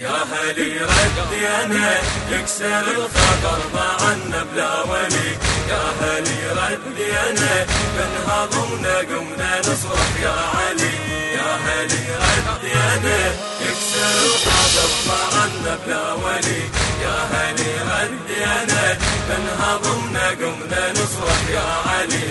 يا هلي ردي أنا يكسر الخطر معنا بلا ولي. يا هلي ردي انا بنهضمنا قمنا نصرخ يا علي. يا هلي ردي أنا يكسر الخطر معنا بلا ولي. يا هلي ردي انا بنهضمنا قمنا نصرخ يا علي.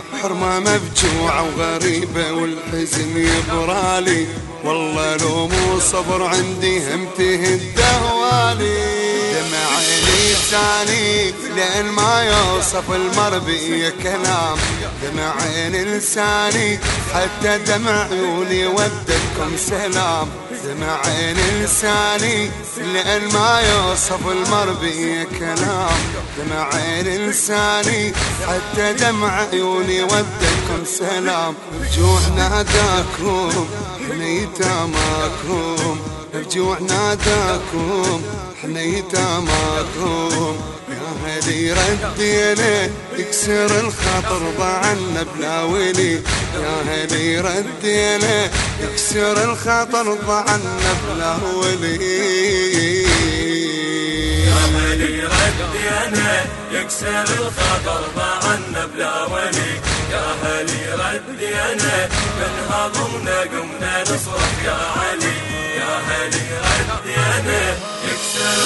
حرمة مفجوعة وغريبة والحزن يبرالي. والله لو مو صبر عندي هم تهد اهوالي دمع عيني لساني لين ما يوصف المربي كلام. دمع عين لساني حتى دمع عيوني ودكم سلام. دمع عين لساني لين ما يوصف المربي كلام دمع عين لساني حتى دمع عيوني ودكم سلام. بجوع ناداكم حنيتا ماكم بجوع ناداكم إحنا يتاماكم. هدي ردينا يكسر الخاطر ضعنا بلا ولي يا هدي ردينا يكسر الخاطر ضعنا بلا ولي يا هدي ردينا يكسر الخاطر ضعنا بلا ولي يا هلي ردينا من هضمنا قمنا نصرخ يا علي. يا هلي ردينا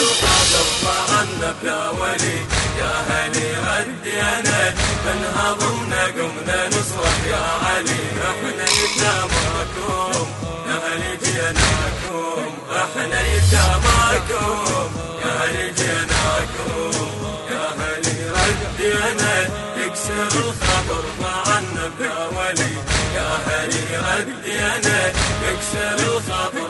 القدر طعنا بلا ولي يا هلي ردي أنا من هضمنا قمنا نصرخ يا علي إحنا يتاماكم يا هلي جيناكم إحنا يتاماكم يا هلي جيناكم يا هلي ردي أنا يكسر الخطر طعنا بلا ولي يا هلي ردي أنا يكسر الخطر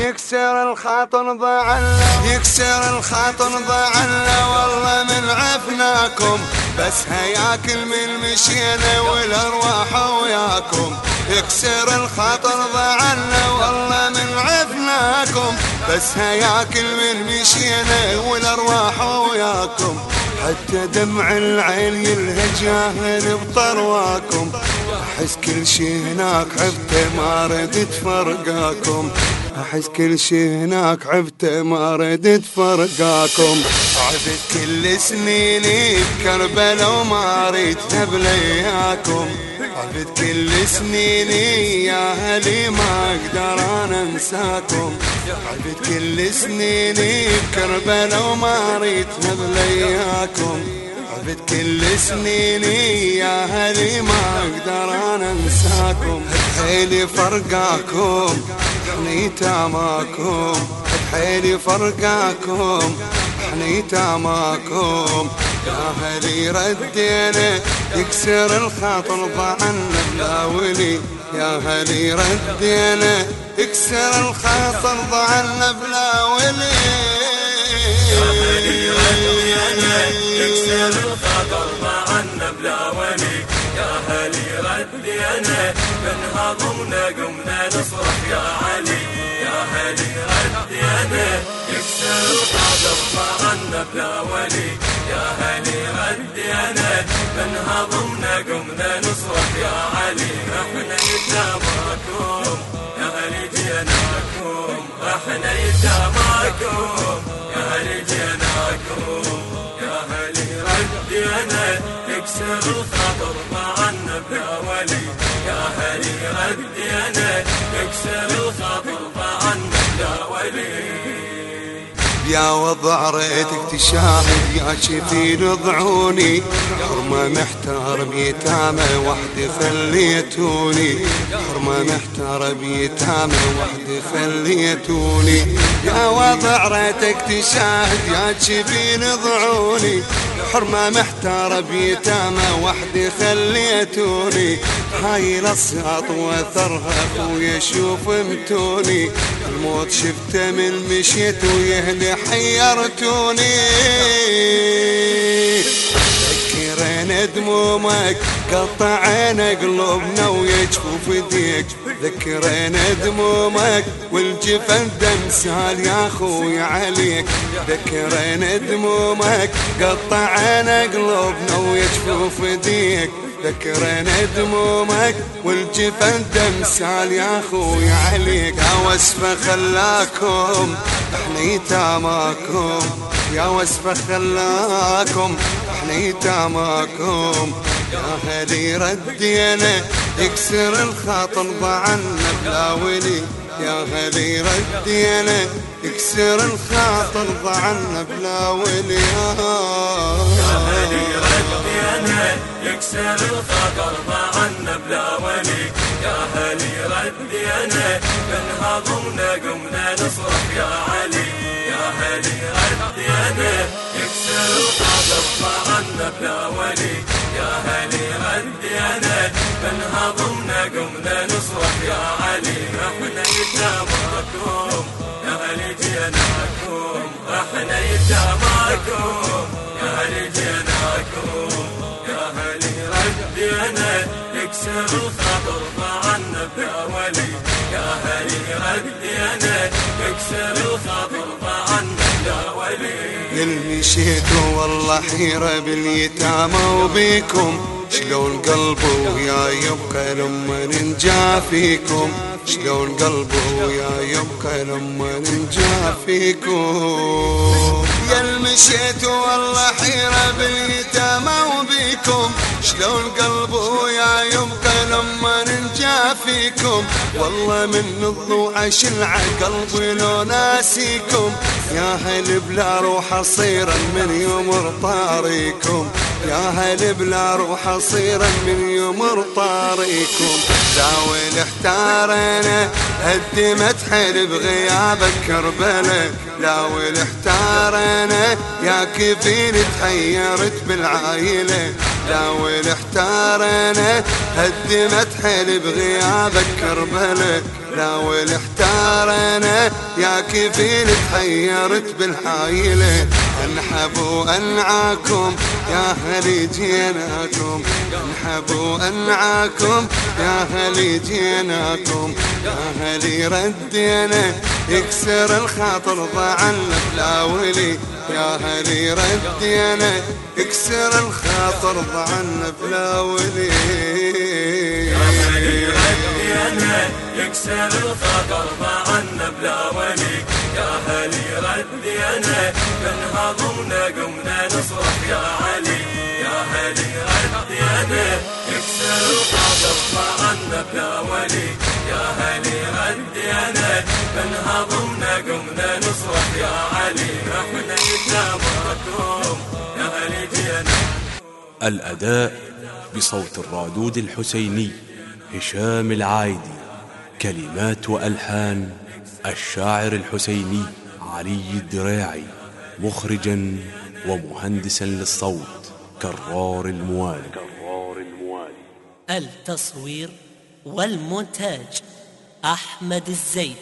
يكسر الخاطر ضعنا يكسر الخاطر ضعنا والله من عفناكم. بس هياكل من مشينا والأرواح وياكم. يكسر الخاطر ضعنا والله من عفناكم. بس هياكل من مشينا والأرواح وياكم. حتى دمع العين يلهج أهل بطرواكم. أحس كل شي هناك عبته ما ردت فرقاكم. أحس كل شي هناك عبته ما ردت فرقاكم. عبت كل سنيني بكربلاء وما اريد بلياكم. عبت كل سنيني يا هلي ما أقدر أنا أنساكم. عبت كل سنيني بكربلاء وما اريد بلياكم. عبت كل سنيني يا هلي ما أقدر أنا أنساكم. حيلي فرقاكم. إحنا يتاماكم بحيلي فرقاكم. إحنا يتاماكم يا هلي ردينا يكسر الخاطر ضعنا بلا ولي يا هلي ردينا يكسر الخاطر ضعنا بلا ولي يا هلي ردينا يكسر ردينا من هضمنا قمنا نصرخ يا علي يا هلي ردينا يكسر الخاطر ضعنا بلا ولي يا هلي ردينا من هضمنا قمنا نصرخ يا علي إحنا يتاماكم يا هلي جيناكم إحنا يتاماكم يا هلي جيناكم يا هلي ردينا يكسر الخطر يا هلي يكسر الخطر يا وضع ريتك تشاهد يا شفين ضعوني. حرمة محتار بيتامى وحدي خليتوني. حرمة محتار بيتامى وحدي خليتوني. يا وضع ريتك تشاهد يا شفين ضعوني. حرمة محتار بيتامى وحدي خليتوني هاي الأصياط وثرها خويا شوف متوني. الموت شفته من مشيت ويهلي حيرتوني. ذكرنا دمومك قطعنا قلوبنا ويجفوف ديك ذكرنا دمومك والجفن دم سال يا أخوي عليك. ذكرنا دمومك قطعنا قلوبنا ويجفوف ديك ذكرنا دمومك والجفن دم سال يا أخوي عليك. يا وسفه خلاكم إحنا يتاماكم. يا وسفه خلاكم إحنا يتاماكم يا هلي ردينا يكسر الخاطر ضعنا بلاولي يا هلي ردينا يكسر الخاطر ضعنا بلاولي يا هلي ردينا يكسر الخاطر ضعنا بلاولي يا هلي ردينا من هضمنا قمنا نصرف يا علي. يا هلي ردينا يكسر الخاطر ضعنا بلاولي يا هلي ردينا من هضمنا قمنا نصرخ يا علي إحنا يتاماكم يا هلي جيناكم إحنا يتاماكم يا هلي جيناكم يا يكسر الخطر ضعنا بأولي يا هلي ردينا يكسر الخطر ضعنا بأولي مشيت والله حيرة باليتامى وبيكم شلون قلبه ويا يبقى لما ننجا فيكم. شلون قلبه ويا يبقى لما ننجا فيكم. يا المشيت والله حيرة باليتامى وبيكم شلون قلبه يا يبقى لما فيكم. والله من الضوء شلع قلبي لو ناسيكم. يا هل بلا روح صيرا من يمر طاريكم. يا هل بلا روح صيرا من يمر طاريكم. داول احتارنا هدمت حيل بغيابك كربلة داول احتارنا يا كفين تحيرت بالعايلة داول احتارنا هدمت حيل بغيابك كربلة داول احتارنا يا كفين تحيرت بالحايلة. أنحب وأنعاكم يا هلي جيناكم أنحب وأنعاكم يا هلي جيناكم يا هلي ردينا يكسر الخاطر ضعنا بلاولي يا هلي ردينا يكسر الخاطر ضعنا بلاولي يا هلي يكسر الخاطر ضعنا بلاولي يا هلي ردينا من هضمنا قمنا نصرخ يا علي. يا هلي ردينا يكسر الخاطر ضعنا بلاولي يا هلي ردينا من هضمنا قمنا نصرخ يا علي. إحنا يتامركم يا هلي جينا. الأداء بصوت الرادود الحسيني هشام العايدي. كلمات وألحان الشاعر الحسيني علي الدراعي مخرجا ومهندسا للصوت كرار الموالي. التصوير والمونتاج أحمد الزيد.